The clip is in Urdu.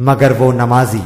مگر وہ نمازی